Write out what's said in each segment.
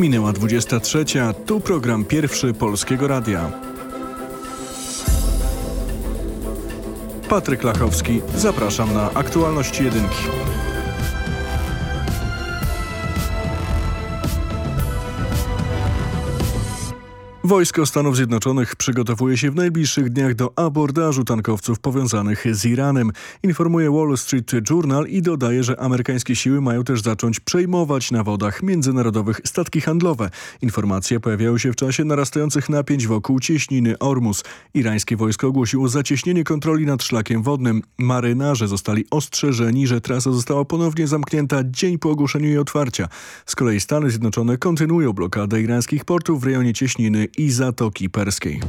Minęła 23. Tu program pierwszy Polskiego Radia. Patryk Lachowski. Zapraszam na aktualności jedynki. Wojsko Stanów Zjednoczonych przygotowuje się w najbliższych dniach do abordażu tankowców powiązanych z Iranem, informuje Wall Street Journal i dodaje, że amerykańskie siły mają też zacząć przejmować na wodach międzynarodowych statki handlowe. Informacje pojawiały się w czasie narastających napięć wokół cieśniny Ormus. Irańskie wojsko ogłosiło zacieśnienie kontroli nad szlakiem wodnym. Marynarze zostali ostrzeżeni, że trasa została ponownie zamknięta dzień po ogłoszeniu jej otwarcia. Z kolei Stany Zjednoczone kontynuują blokadę irańskich portów w rejonie cieśniny i Zatoki Perskiej.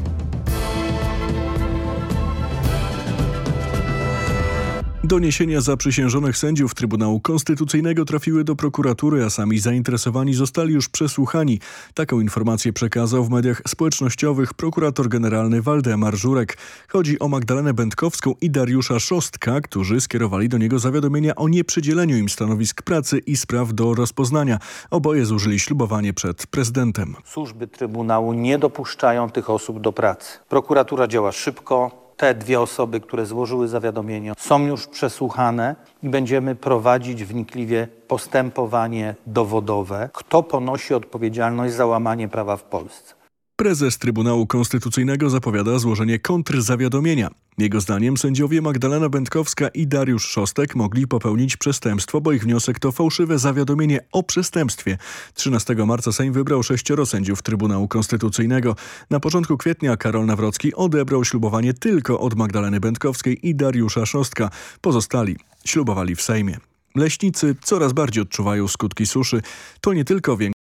Doniesienia zaprzysiężonych sędziów Trybunału Konstytucyjnego trafiły do prokuratury, a sami zainteresowani zostali już przesłuchani. Taką informację przekazał w mediach społecznościowych prokurator generalny Waldemar Żurek. Chodzi o Magdalenę Będkowską i Dariusza Szostka, którzy skierowali do niego zawiadomienia o nieprzydzieleniu im stanowisk pracy i spraw do rozpoznania. Oboje zużyli ślubowanie przed prezydentem. Służby Trybunału nie dopuszczają tych osób do pracy. Prokuratura działa szybko, te dwie osoby, które złożyły zawiadomienie, są już przesłuchane i będziemy prowadzić wnikliwie postępowanie dowodowe. Kto ponosi odpowiedzialność za łamanie prawa w Polsce? Prezes Trybunału Konstytucyjnego zapowiada złożenie kontrzawiadomienia. Jego zdaniem sędziowie Magdalena Będkowska i Dariusz Szostek mogli popełnić przestępstwo, bo ich wniosek to fałszywe zawiadomienie o przestępstwie. 13 marca Sejm wybrał sześcioro sędziów Trybunału Konstytucyjnego. Na początku kwietnia Karol Nawrocki odebrał ślubowanie tylko od Magdaleny Będkowskiej i Dariusza Szostka. Pozostali ślubowali w Sejmie. Leśnicy coraz bardziej odczuwają skutki suszy. To nie tylko większość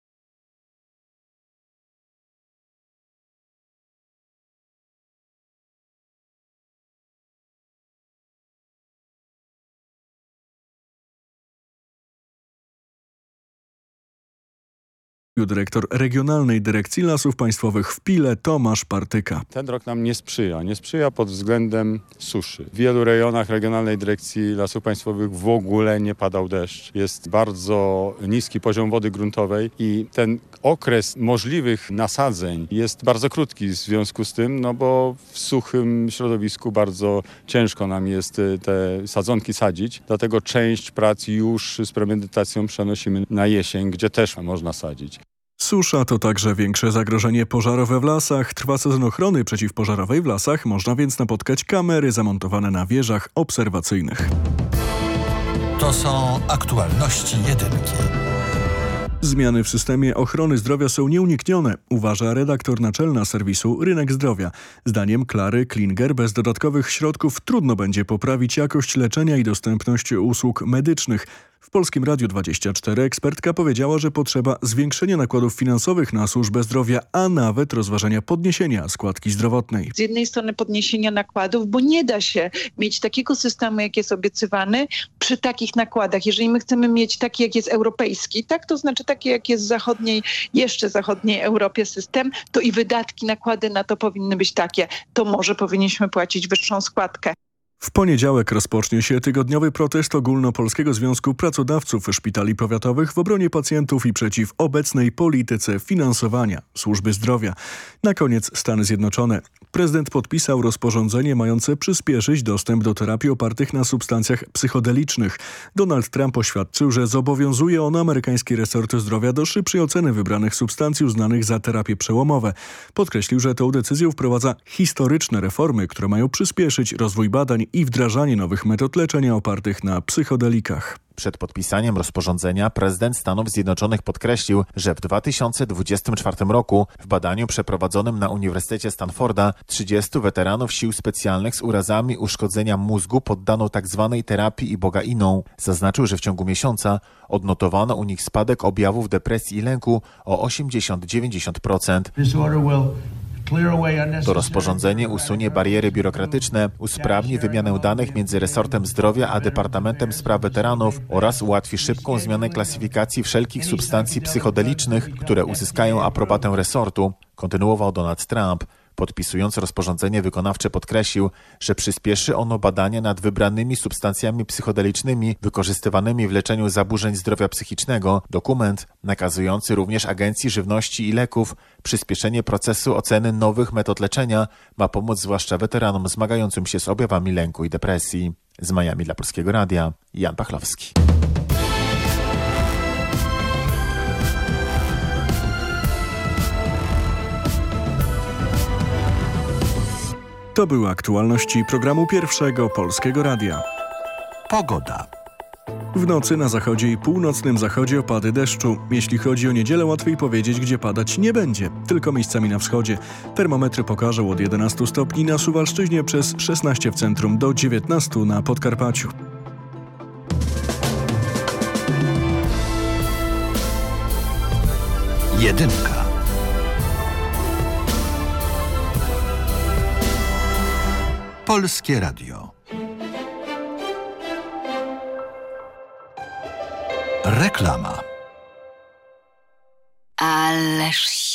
dyrektor Regionalnej Dyrekcji Lasów Państwowych w Pile Tomasz Partyka. Ten rok nam nie sprzyja. Nie sprzyja pod względem suszy. W wielu rejonach Regionalnej Dyrekcji Lasów Państwowych w ogóle nie padał deszcz. Jest bardzo niski poziom wody gruntowej i ten okres możliwych nasadzeń jest bardzo krótki w związku z tym, no bo w suchym środowisku bardzo ciężko nam jest y, te sadzonki sadzić. Dlatego część prac już z premedytacją przenosimy na jesień, gdzie też można sadzić. Susza to także większe zagrożenie pożarowe w lasach. Trwa sezon ochrony przeciwpożarowej w lasach, można więc napotkać kamery zamontowane na wieżach obserwacyjnych. To są aktualności jedynki. Zmiany w systemie ochrony zdrowia są nieuniknione, uważa redaktor naczelna serwisu Rynek Zdrowia. Zdaniem Klary Klinger bez dodatkowych środków trudno będzie poprawić jakość leczenia i dostępność usług medycznych. W Polskim Radiu 24 ekspertka powiedziała, że potrzeba zwiększenia nakładów finansowych na służbę zdrowia, a nawet rozważenia podniesienia składki zdrowotnej. Z jednej strony podniesienia nakładów, bo nie da się mieć takiego systemu, jak jest obiecywany przy takich nakładach. Jeżeli my chcemy mieć taki, jak jest europejski, tak, to znaczy taki, jak jest w zachodniej, jeszcze zachodniej Europie system, to i wydatki, nakłady na to powinny być takie. To może powinniśmy płacić wyższą składkę. W poniedziałek rozpocznie się tygodniowy protest Ogólnopolskiego Związku Pracodawców Szpitali Powiatowych w obronie pacjentów i przeciw obecnej polityce finansowania służby zdrowia. Na koniec Stany Zjednoczone. Prezydent podpisał rozporządzenie mające przyspieszyć dostęp do terapii opartych na substancjach psychodelicznych. Donald Trump oświadczył, że zobowiązuje on amerykański resort zdrowia do szybszej oceny wybranych substancji uznanych za terapie przełomowe. Podkreślił, że tą decyzją wprowadza historyczne reformy, które mają przyspieszyć rozwój badań i wdrażanie nowych metod leczenia opartych na psychodelikach. Przed podpisaniem rozporządzenia prezydent Stanów Zjednoczonych podkreślił, że w 2024 roku w badaniu przeprowadzonym na Uniwersytecie Stanforda 30 weteranów sił specjalnych z urazami uszkodzenia mózgu poddano tzw. Tak terapii ibogainą. Zaznaczył, że w ciągu miesiąca odnotowano u nich spadek objawów depresji i lęku o 80-90%. To rozporządzenie usunie bariery biurokratyczne, usprawni wymianę danych między resortem zdrowia a Departamentem Spraw Weteranów oraz ułatwi szybką zmianę klasyfikacji wszelkich substancji psychodelicznych, które uzyskają aprobatę resortu, kontynuował Donald Trump. Podpisując rozporządzenie wykonawcze podkreślił, że przyspieszy ono badania nad wybranymi substancjami psychodelicznymi wykorzystywanymi w leczeniu zaburzeń zdrowia psychicznego. Dokument nakazujący również Agencji Żywności i Leków przyspieszenie procesu oceny nowych metod leczenia ma pomóc zwłaszcza weteranom zmagającym się z objawami lęku i depresji. Z Miami dla Polskiego Radia, Jan Pachlowski. To były aktualności programu Pierwszego Polskiego Radia. Pogoda. W nocy na zachodzie i północnym zachodzie opady deszczu. Jeśli chodzi o niedzielę, łatwiej powiedzieć, gdzie padać nie będzie, tylko miejscami na wschodzie. Termometry pokażą od 11 stopni na Suwalszczyźnie przez 16 w centrum do 19 na Podkarpaciu. Jedynka. Polskie Radio. Reklama. Ależ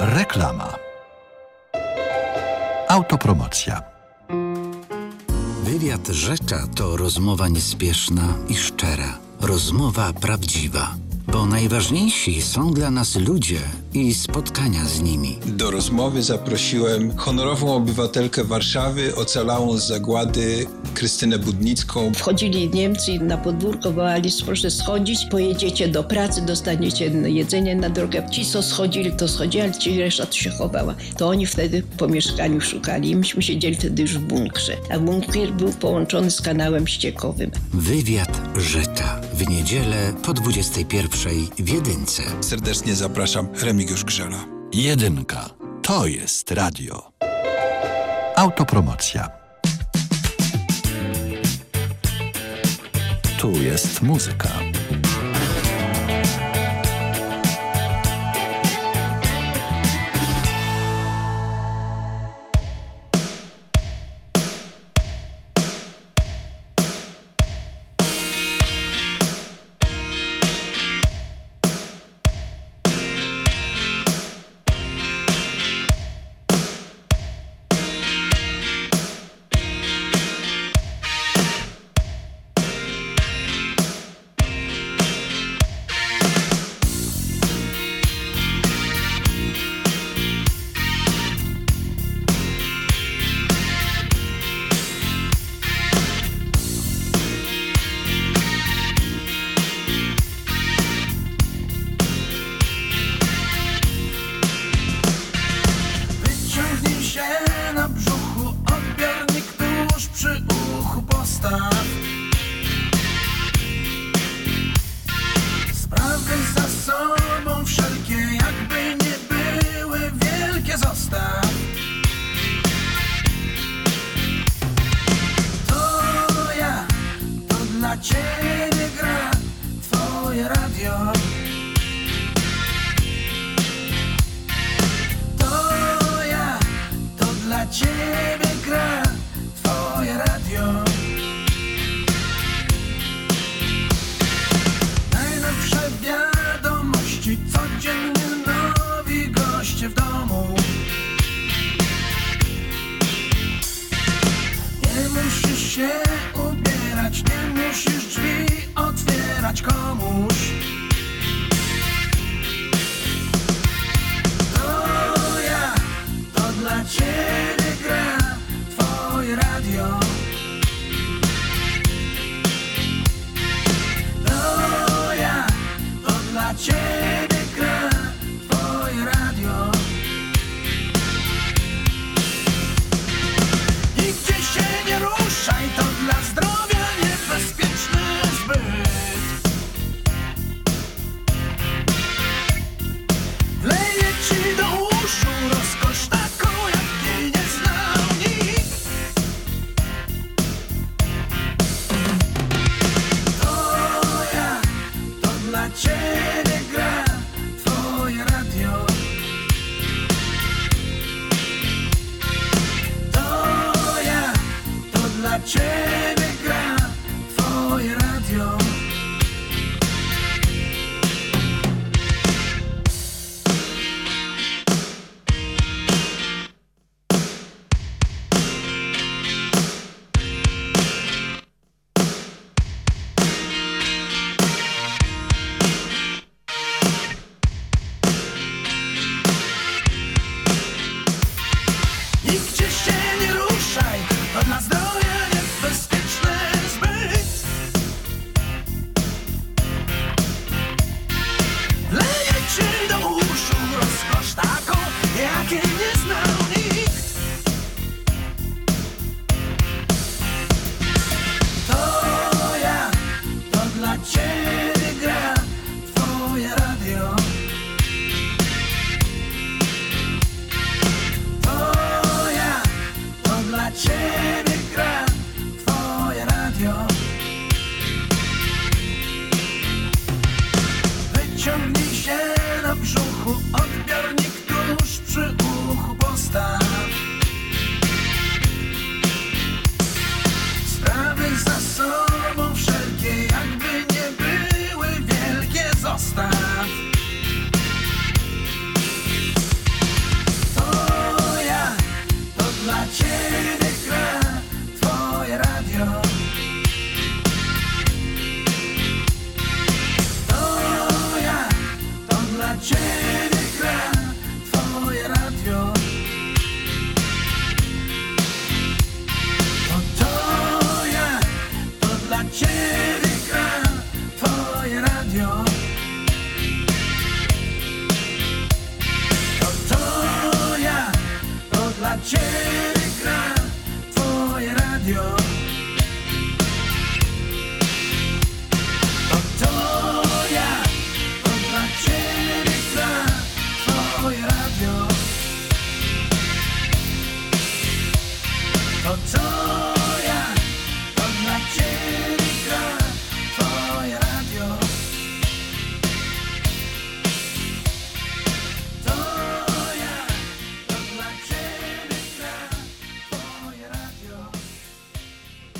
Reklama. Autopromocja. Wywiad Rzecza to rozmowa niespieszna i szczera. Rozmowa prawdziwa. Bo najważniejsi są dla nas ludzie i spotkania z nimi. Do rozmowy zaprosiłem honorową obywatelkę Warszawy, ocalałą z zagłady Krystynę Budnicką. Wchodzili Niemcy na podwórko, wołali, proszę schodzić, pojedziecie do pracy, dostaniecie jedzenie na drogę. Ci, co schodzili, to schodzili, ale ci reszta to się chowała. To oni wtedy po mieszkaniu szukali. Myśmy siedzieli wtedy już w bunkrze, a bunkier był połączony z kanałem ściekowym. Wywiad Rzecza. W niedzielę po 21 w Jedynce. Serdecznie zapraszam, Remigiusz Grzela. Jedynka. To jest radio. Autopromocja. Tu jest muzyka. Wyciągnij się na brzuchu,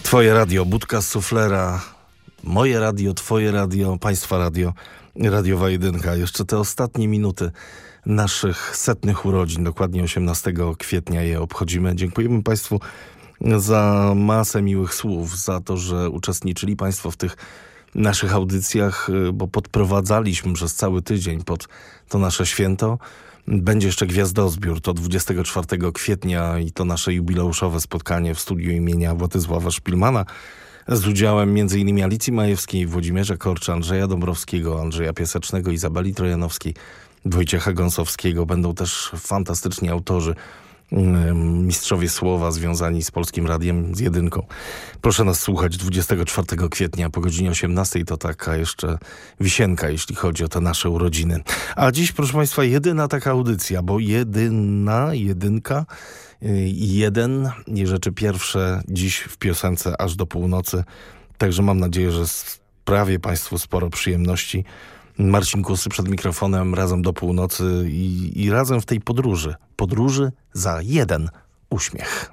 Twoje radio, budka suflera, moje radio, twoje radio, państwa radio, radiowa jedynka. Jeszcze te ostatnie minuty naszych setnych urodzin, dokładnie 18 kwietnia je obchodzimy. Dziękujemy Państwu za masę miłych słów, za to, że uczestniczyli Państwo w tych naszych audycjach, y, bo podprowadzaliśmy przez cały tydzień pod to nasze święto. Będzie jeszcze Gwiazdozbiór, to 24 kwietnia i to nasze jubileuszowe spotkanie w studiu imienia Władysława Szpilmana z udziałem m.in. Alicji Majewskiej, Włodzimierza Korcza, Andrzeja Dąbrowskiego, Andrzeja Piesecznego, Izabeli Trojanowskiej, Wojciecha Gąsowskiego. Będą też fantastyczni autorzy, mistrzowie słowa związani z Polskim Radiem, z jedynką. Proszę nas słuchać 24 kwietnia po godzinie 18. To taka jeszcze wisienka, jeśli chodzi o te nasze urodziny. A dziś, proszę Państwa, jedyna taka audycja, bo jedyna, jedynka y, i jeden i rzeczy pierwsze dziś w piosence aż do północy. Także mam nadzieję, że sprawię Państwu sporo przyjemności. Marcin Kusy przed mikrofonem razem do północy i, i razem w tej podróży. Podróży za jeden uśmiech.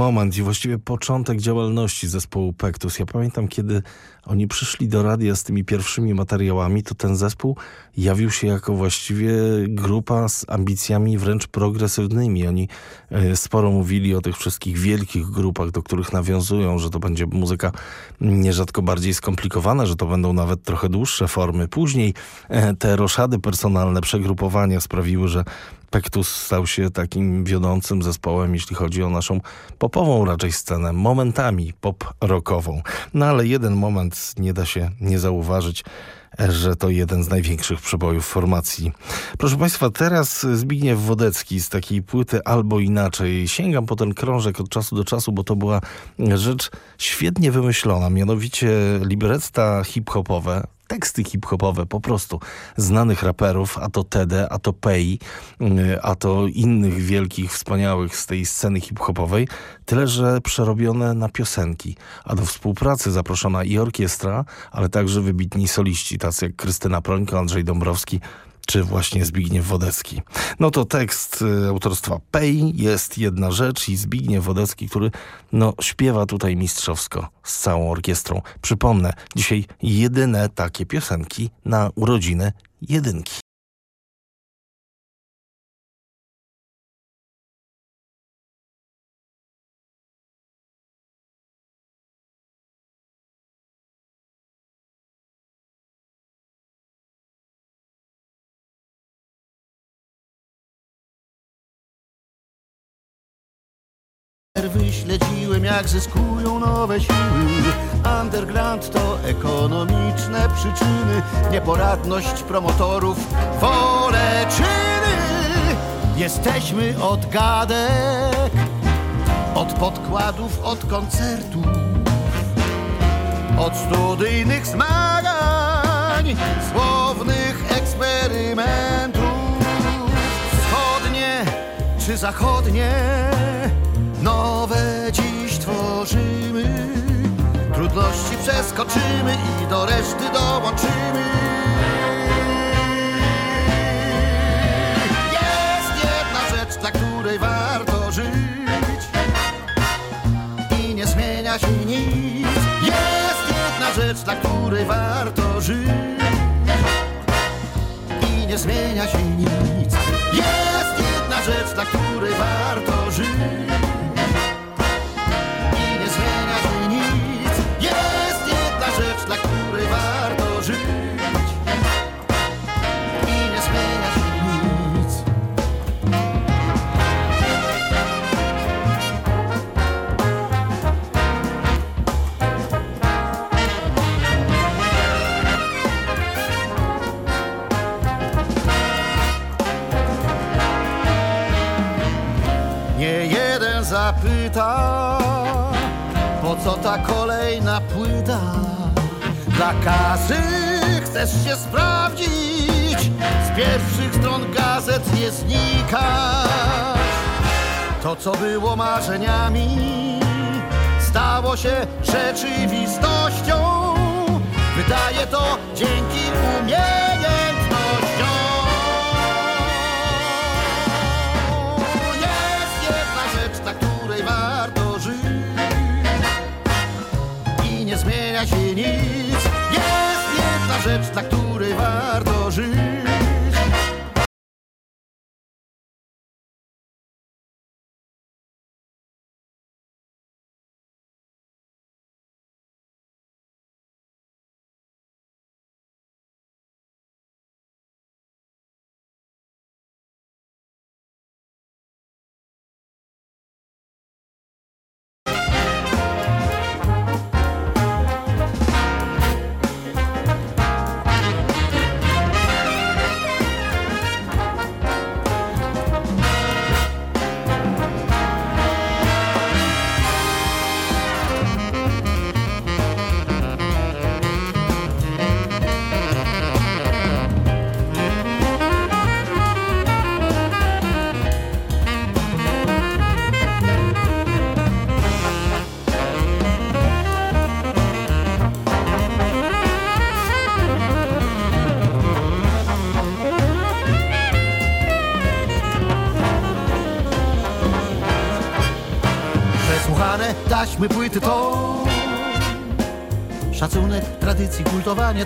Moment i właściwie początek działalności zespołu Pektus. Ja pamiętam, kiedy oni przyszli do radia z tymi pierwszymi materiałami, to ten zespół jawił się jako właściwie grupa z ambicjami wręcz progresywnymi. Oni e, sporo mówili o tych wszystkich wielkich grupach, do których nawiązują, że to będzie muzyka nierzadko bardziej skomplikowana, że to będą nawet trochę dłuższe formy. Później e, te roszady personalne, przegrupowania sprawiły, że Pektus stał się takim wiodącym zespołem, jeśli chodzi o naszą popową raczej scenę, momentami pop-rockową. No ale jeden moment nie da się nie zauważyć, że to jeden z największych przebojów formacji. Proszę Państwa, teraz Zbigniew Wodecki z takiej płyty Albo Inaczej. Sięgam po ten krążek od czasu do czasu, bo to była rzecz świetnie wymyślona, mianowicie libretta hip-hopowe, teksty hip-hopowe po prostu znanych raperów, a to Tede, a to Pei, a to innych wielkich, wspaniałych z tej sceny hip-hopowej, tyle że przerobione na piosenki. A do współpracy zaproszona i orkiestra, ale także wybitni soliści, tacy jak Krystyna Prońko, Andrzej Dąbrowski, czy właśnie Zbigniew Wodecki. No to tekst y, autorstwa Pej jest jedna rzecz i Zbigniew Wodecki, który no, śpiewa tutaj mistrzowsko z całą orkiestrą. Przypomnę, dzisiaj jedyne takie piosenki na urodziny jedynki. Wyśledziłem jak zyskują nowe siły. Underground to ekonomiczne przyczyny Nieporadność promotorów, wolę czyny. Jesteśmy od gadek Od podkładów, od koncertów Od studyjnych zmagań Słownych eksperymentów. Wschodnie czy zachodnie Nowe dziś tworzymy. Trudności przeskoczymy i do reszty dołączymy. Jest jedna rzecz, dla której warto żyć. I nie zmienia się nic. Jest jedna rzecz, dla której warto żyć. I nie zmienia się nic. Jest jedna rzecz, dla której warto po co ta kolejna płyta? Dla kasy chcesz się sprawdzić, z pierwszych stron gazet nie znikać. To, co było marzeniami, stało się rzeczywistością. Wydaje to dzięki umiejętnościom. Nic. Jest jedna rzecz, na której warto żyć.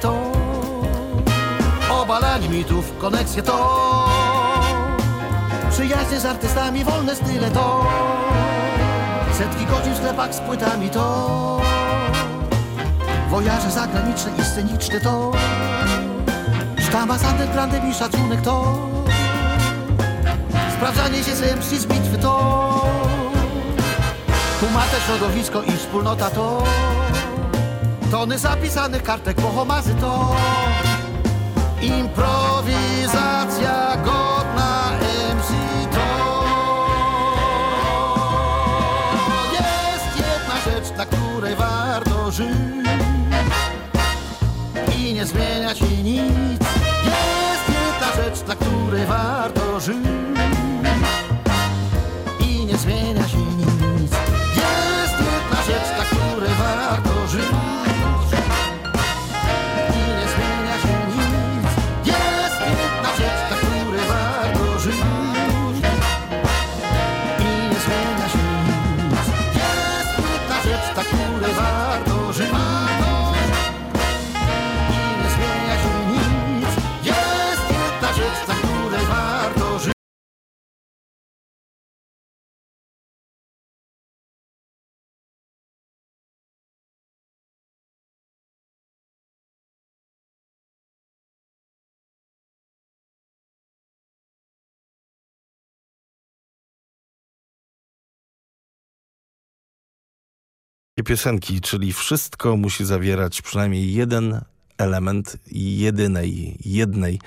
To. Obalanie mitów, koneksje to. Przyjaźnie z artystami, wolne style to. Setki godzin w sklepach z płytami to. Wojaże zagraniczne i sceniczne to. Sztama z undergroundem i szacunek to. Sprawdzanie się z MC z bitwy to. Kumate środowisko i wspólnota to Tony zapisanych kartek pochomazy to Improwizacja godna MC to. Jest jedna rzecz, na której warto żyć I nie zmienia się nic. Jest jedna rzecz, na której warto żyć piosenki, czyli wszystko musi zawierać przynajmniej jeden element jedynej, jednej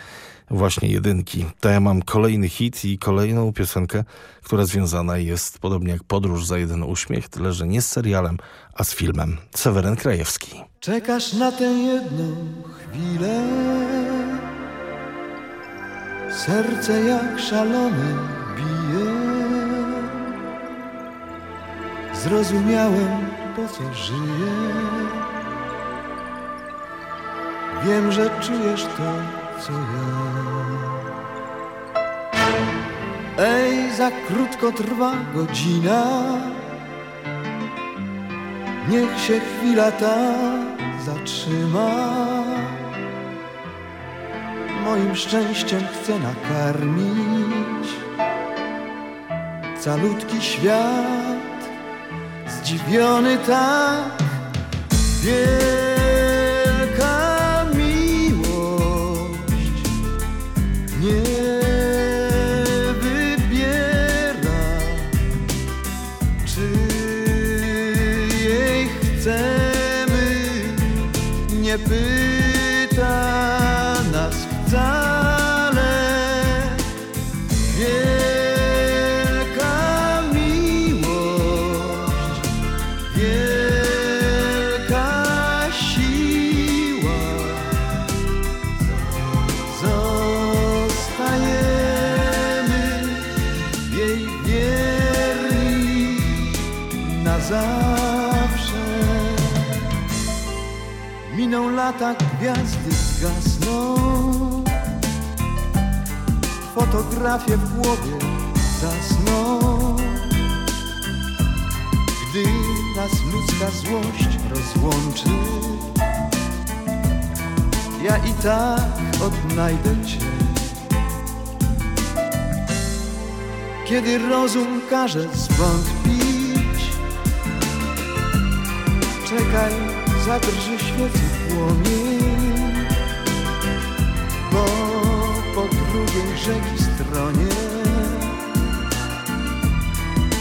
właśnie jedynki. To ja mam kolejny hit i kolejną piosenkę, która związana jest podobnie jak Podróż za jeden uśmiech, tyle że nie z serialem, a z filmem. Seweryn Krajewski. Czekasz na tę jedną chwilę Serce jak szalone bije Zrozumiałem co żyję Wiem, że czujesz to, co ja. Ej, za krótko trwa godzina. Niech się chwila ta zatrzyma. Moim szczęściem chcę nakarmić Calutki świat Zdziwiony tak. Wielka miłość Nie wybiera Czy jej chcemy Nie pyta trafię w głowie zasnąć. Gdy nas ludzka złość rozłączy Ja i tak odnajdę Cię. Kiedy rozum każe zwątpić Czekaj, zadrży świecy płomień Bo po drugiej rzeki bronię.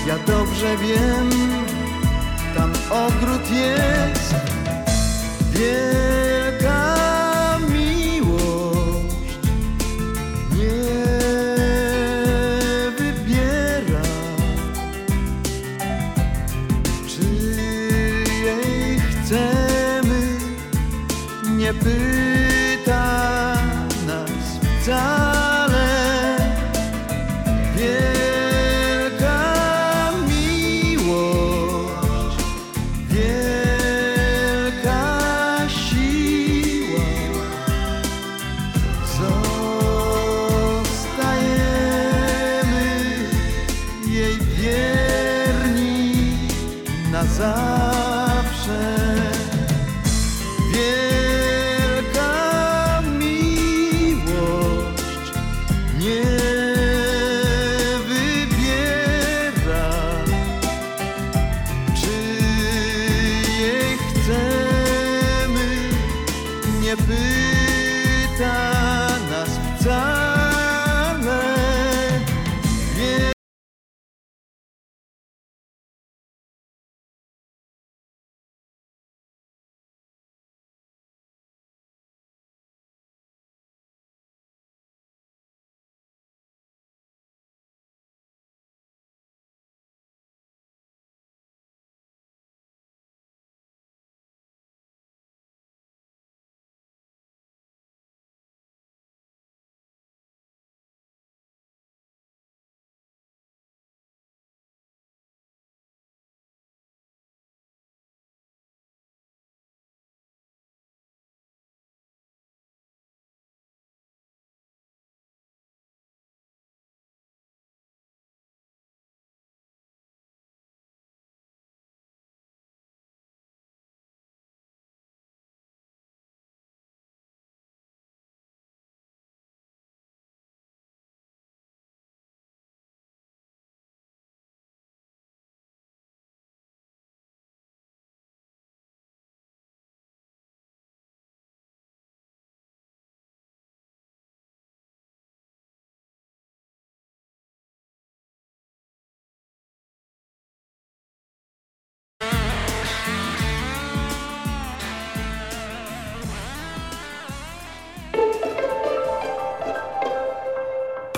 Ja dobrze wiem, tam ogród jest. Wiem.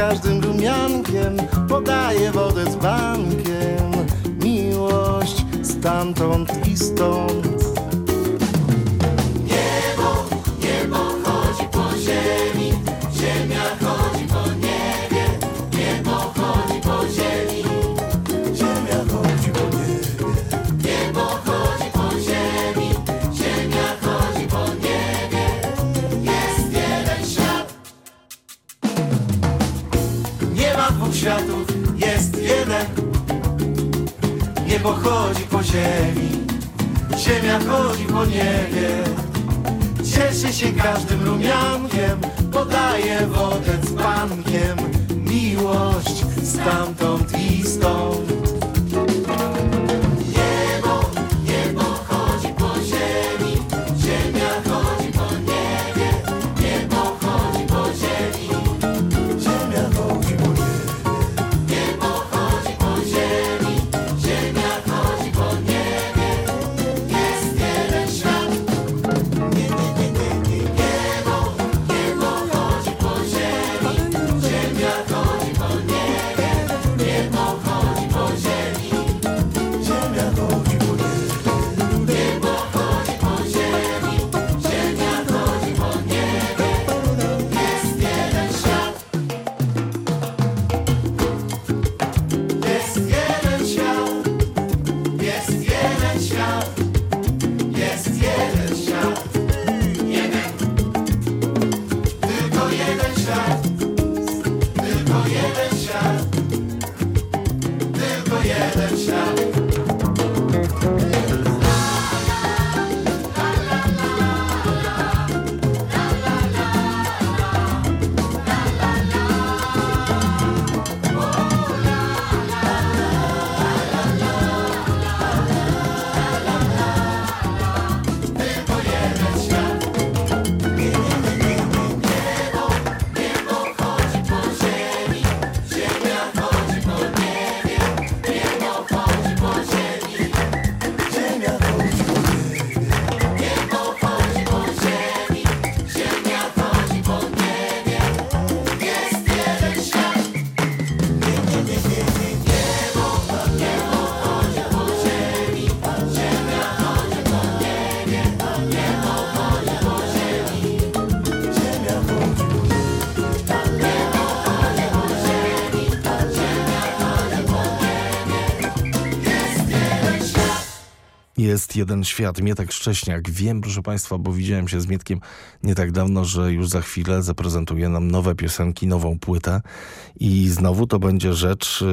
çıkardım jest jeden świat. Mietek Szcześniak. Wiem, proszę Państwa, bo widziałem się z Mietkiem nie tak dawno, że już za chwilę zaprezentuje nam nowe piosenki, nową płytę i znowu to będzie rzecz...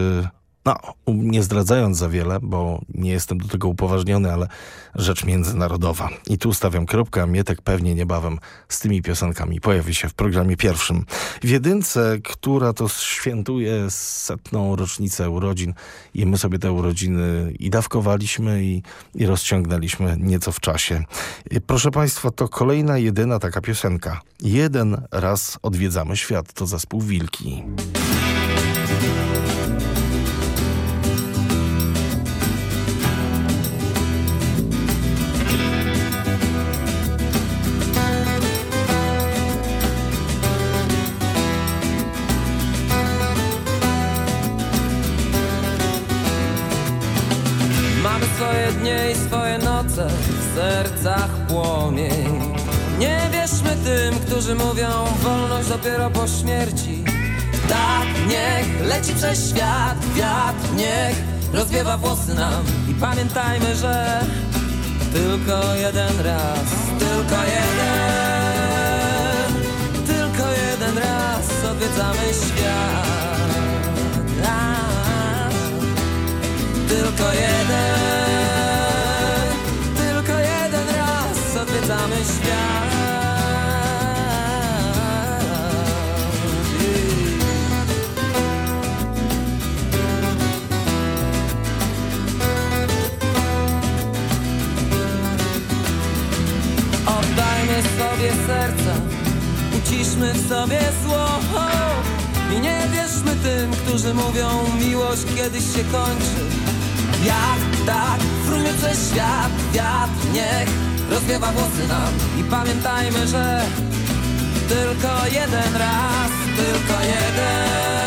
No, nie zdradzając za wiele, bo nie jestem do tego upoważniony, ale rzecz międzynarodowa. I tu stawiam kropkę, a Mietek pewnie niebawem z tymi piosenkami pojawi się w programie pierwszym. W jedynce, która to świętuje setną rocznicę urodzin i my sobie te urodziny i dawkowaliśmy i, i rozciągnęliśmy nieco w czasie. Proszę Państwa, to kolejna jedyna taka piosenka. Jeden raz odwiedzamy świat, to zespół Wilki. Noce, w sercach płomień. Nie wierzmy tym, którzy mówią wolność dopiero po śmierci. Tak, niech leci przez świat wiatr, niech rozwiewa włosy nam. I pamiętajmy, że tylko jeden raz, tylko jeden, tylko jeden raz odwiedzamy świat. A, tylko jeden, raz odwiedzamy świat. Oddajmy sobie serca, uciszmy w sobie zło i nie wierzmy tym, którzy mówią miłość kiedyś się kończy. Wiatr, tak, przez świat, wiatr, niech rozwiewa włosy nam i pamiętajmy, że tylko jeden raz, tylko jeden,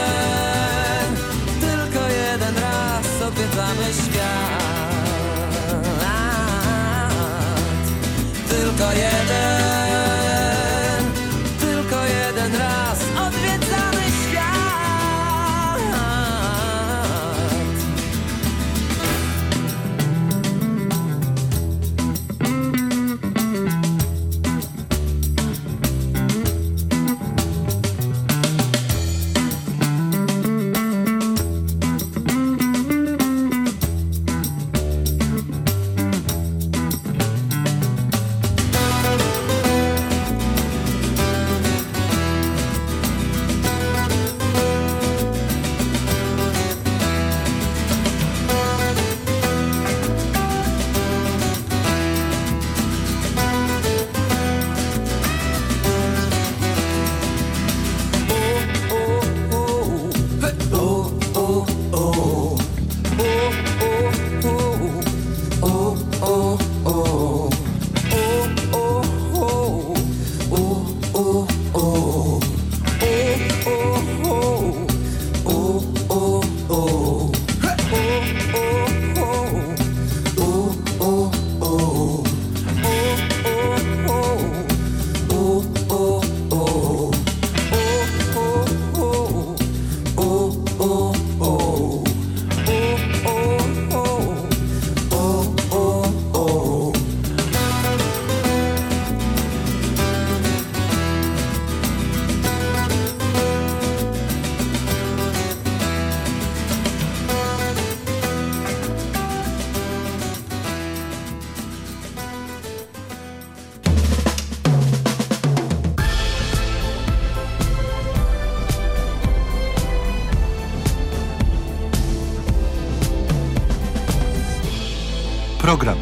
tylko jeden raz odwiedzamy świat. Tylko jeden,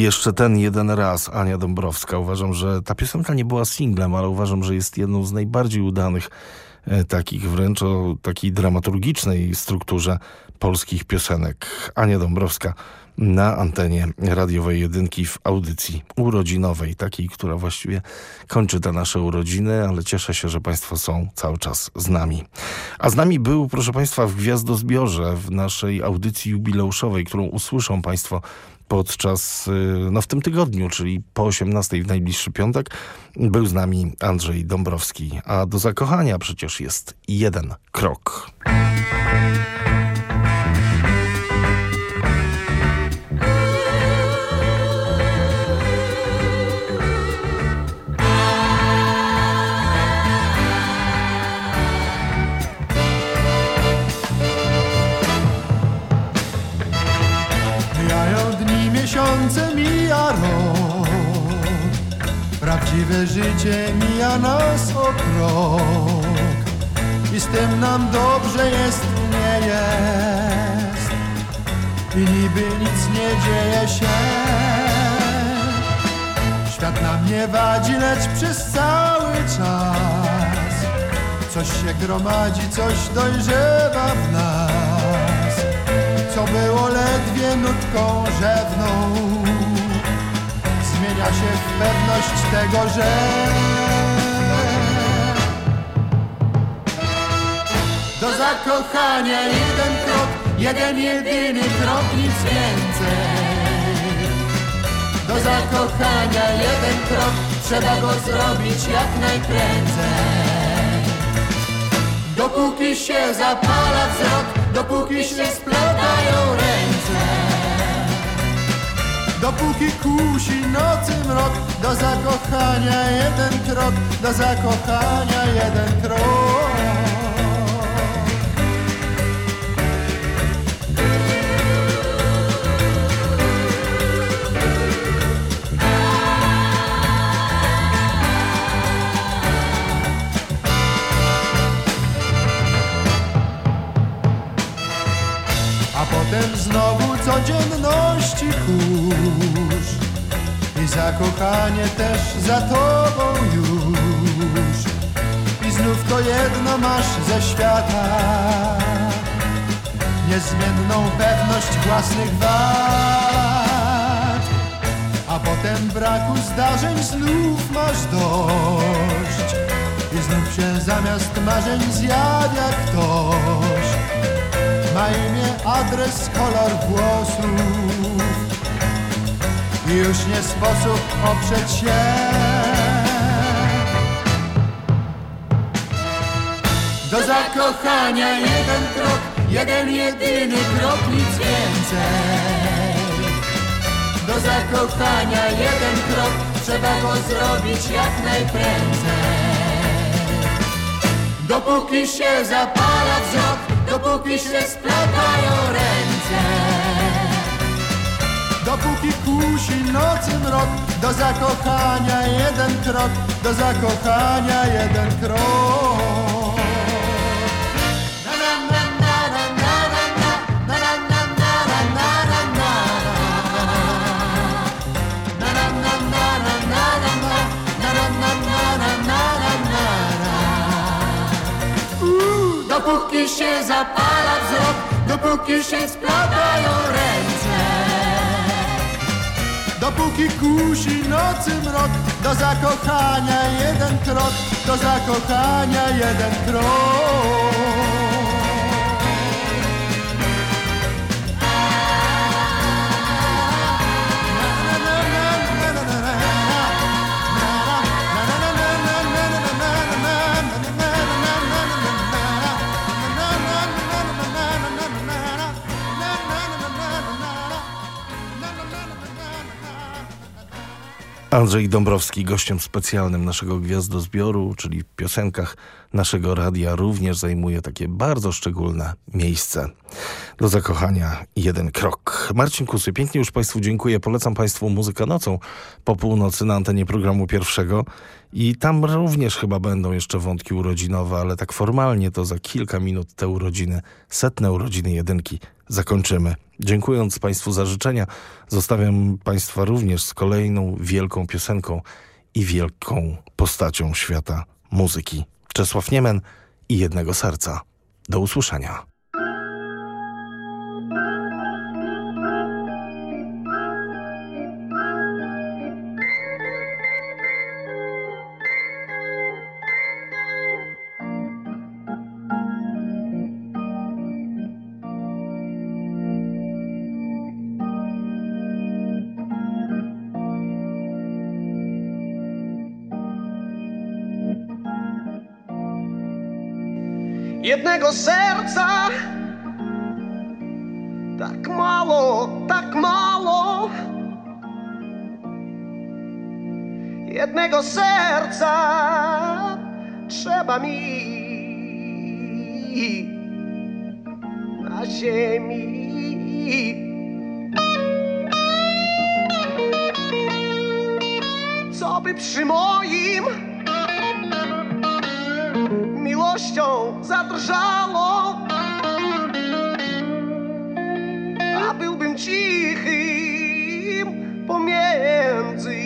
Jeszcze ten jeden raz, Ania Dąbrowska. Uważam, że ta piosenka nie była singlem, ale uważam, że jest jedną z najbardziej udanych e, takich wręcz o takiej dramaturgicznej strukturze polskich piosenek. Ania Dąbrowska na antenie radiowej jedynki w audycji urodzinowej, takiej, która właściwie kończy te nasze urodziny, ale cieszę się, że Państwo są cały czas z nami. A z nami był, proszę Państwa, w Gwiazdozbiorze, w naszej audycji jubileuszowej, którą usłyszą Państwo podczas, y, no w tym tygodniu, czyli po 18 w najbliższy piątek, był z nami Andrzej Dąbrowski. A do zakochania przecież jest jeden krok. Prawdziwe życie mija nas o krok I z tym nam dobrze jest, nie jest. I niby nic nie dzieje się. Świat nam nie wadzi, lecz przez cały czas Coś się gromadzi, coś dojrzewa w nas. Co było ledwie nutką rzewną Zmienia się w pewność tego, że Do zakochania jeden krok, jeden jedyny krok, nic więcej. Do zakochania jeden krok, trzeba go zrobić jak najprędzej. Dopóki się zapala wzrok, dopóki się splatają ręce Dopóki kusi nocy mrok, do zakochania jeden krok, do zakochania jeden krok. A potem znowu codzienności kurz I zakochanie też za tobą już. I znów to jedno masz ze świata. Niezmienną pewność własnych wad. A potem braku zdarzeń znów masz dość. I znów się zamiast marzeń zjawia ktoś. Ma imię, adres, kolor włosów już nie sposób oprzeć się. Do zakochania jeden krok, jeden jedyny krok, nic więcej. Do zakochania jeden krok, trzeba go zrobić jak najprędzej. Dopóki się zapala wzrok, dopóki się splatają ręce. Dopóki kusi nocy mrok, do zakochania jeden krok, do zakochania jeden krok. Dopóki się zapala wzrok, dopóki się splatają ręce. Dopóki kusi nocy mrok, do zakochania jeden krok, do zakochania jeden krok. Andrzej Dąbrowski, gościem specjalnym naszego Gwiazdozbioru, czyli w piosenkach naszego radia, również zajmuje takie bardzo szczególne miejsce. Do zakochania jeden krok. Marcin Kusy, pięknie już Państwu dziękuję. Polecam Państwu muzykę nocą po północy na antenie programu pierwszego. I tam również chyba będą jeszcze wątki urodzinowe, ale tak formalnie to za kilka minut te urodziny, setne urodziny jedynki zakończymy. Dziękując Państwu za życzenia, zostawiam Państwa również z kolejną wielką piosenką i wielką postacią świata muzyki. Czesław Niemen i jednego serca. Do usłyszenia. Serca. Tak mało, tak mało. Jednego serca trzeba mi na ziemi. Co by przy moim miłością zadrżało, a byłbym cichym pomiędzy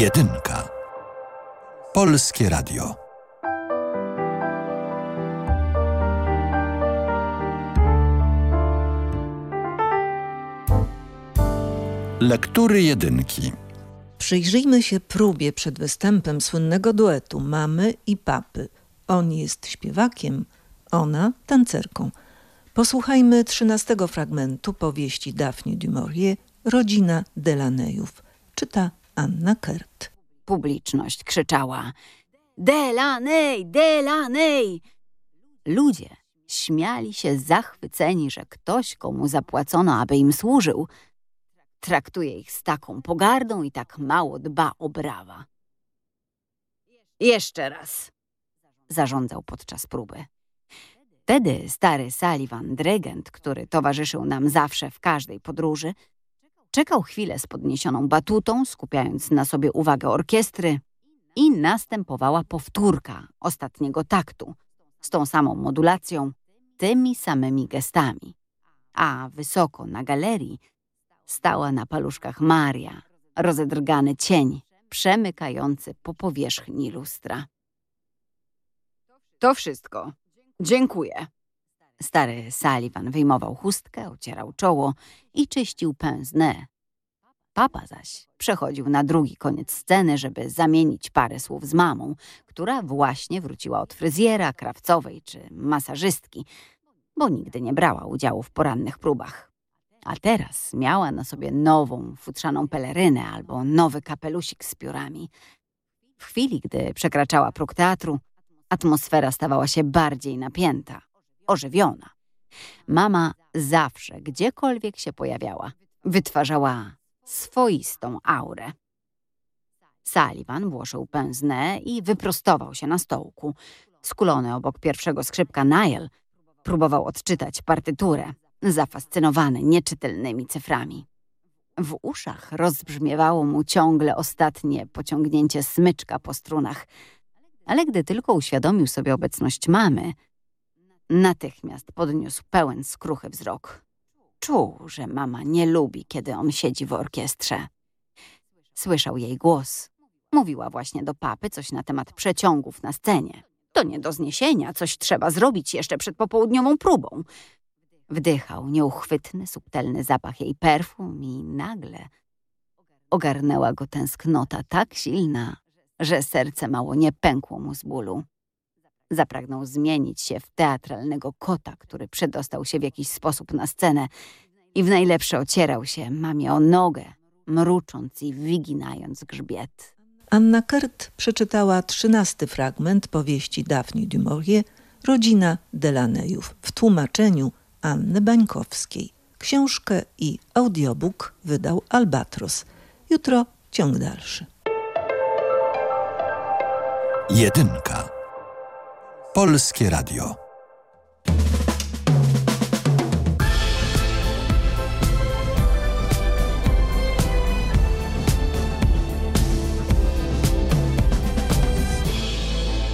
Jedynka. Polskie Radio. Lektury jedynki. Przyjrzyjmy się próbie przed występem słynnego duetu mamy i papy. On jest śpiewakiem, ona tancerką. Posłuchajmy trzynastego fragmentu powieści Daphne du Maurier Rodzina Delaneyów. Czyta Anna Kert. Publiczność krzyczała Delaney, Delaney! Ludzie śmiali się zachwyceni, że ktoś, komu zapłacono, aby im służył, traktuje ich z taką pogardą i tak mało dba o brawa. Jeszcze raz, zarządzał podczas próby. Wtedy stary Sullivan, dyrygent, który towarzyszył nam zawsze w każdej podróży, czekał chwilę z podniesioną batutą, skupiając na sobie uwagę orkiestry i następowała powtórka ostatniego taktu z tą samą modulacją, tymi samymi gestami. A wysoko na galerii stała na paluszkach Maria, rozedrgany cień przemykający po powierzchni lustra. To wszystko. Dziękuję. Stary Sullivan wyjmował chustkę, ocierał czoło i czyścił pęznę. Papa zaś przechodził na drugi koniec sceny, żeby zamienić parę słów z mamą, która właśnie wróciła od fryzjera, krawcowej czy masażystki, bo nigdy nie brała udziału w porannych próbach. A teraz miała na sobie nową, futrzaną pelerynę albo nowy kapelusik z piórami. W chwili, gdy przekraczała próg teatru, atmosfera stawała się bardziej napięta, ożywiona. Mama zawsze, gdziekolwiek się pojawiała, wytwarzała swoistą aurę. Sullivan włożył pęznę i wyprostował się na stołku. Skulony obok pierwszego skrzypka Niall próbował odczytać partyturę, zafascynowany nieczytelnymi cyframi. W uszach rozbrzmiewało mu ciągle ostatnie pociągnięcie smyczka po strunach, ale gdy tylko uświadomił sobie obecność mamy, natychmiast podniósł pełen skruchy wzrok. Czuł, że mama nie lubi, kiedy on siedzi w orkiestrze. Słyszał jej głos. Mówiła właśnie do papy coś na temat przeciągów na scenie. To nie do zniesienia, coś trzeba zrobić jeszcze przed popołudniową próbą. Wdychał nieuchwytny, subtelny zapach jej perfum i nagle ogarnęła go tęsknota tak silna, że serce mało nie pękło mu z bólu. Zapragnął zmienić się w teatralnego kota, który przedostał się w jakiś sposób na scenę i w najlepsze ocierał się mamie o nogę, mrucząc i wyginając grzbiet. Anna Kert przeczytała trzynasty fragment powieści Daphne du Maurier Rodzina Delaneyów w tłumaczeniu Anny Bańkowskiej. Książkę i audiobook wydał Albatros. Jutro ciąg dalszy. Jedynka. Polskie Radio.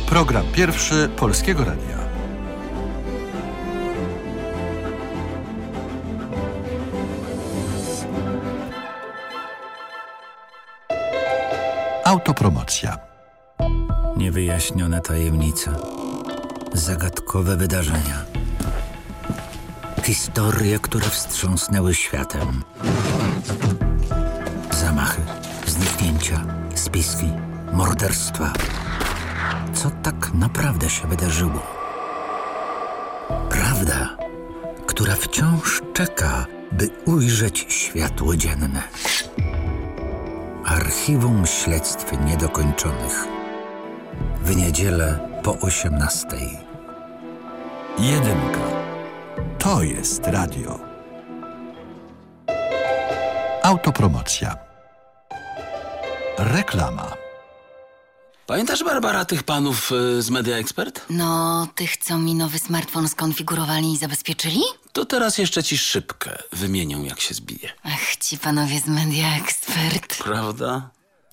Program pierwszy Polskiego Radia. Autopromocja. Niewyjaśnione tajemnice. Zagadkowe wydarzenia. Historie, które wstrząsnęły światem. Zamachy, zniknięcia, spiski, morderstwa. Co tak naprawdę się wydarzyło? Prawda, która wciąż czeka, by ujrzeć światło dzienne. Archiwum śledztw niedokończonych. W niedzielę po 18. Jedynka. To jest radio. Autopromocja. Reklama. Pamiętasz, Barbara, tych panów y, z Media Expert? No, tych, co mi nowy smartfon skonfigurowali i zabezpieczyli? To teraz jeszcze ci szybkę wymienią, jak się zbije. Ach, ci panowie z Media Expert. Prawda?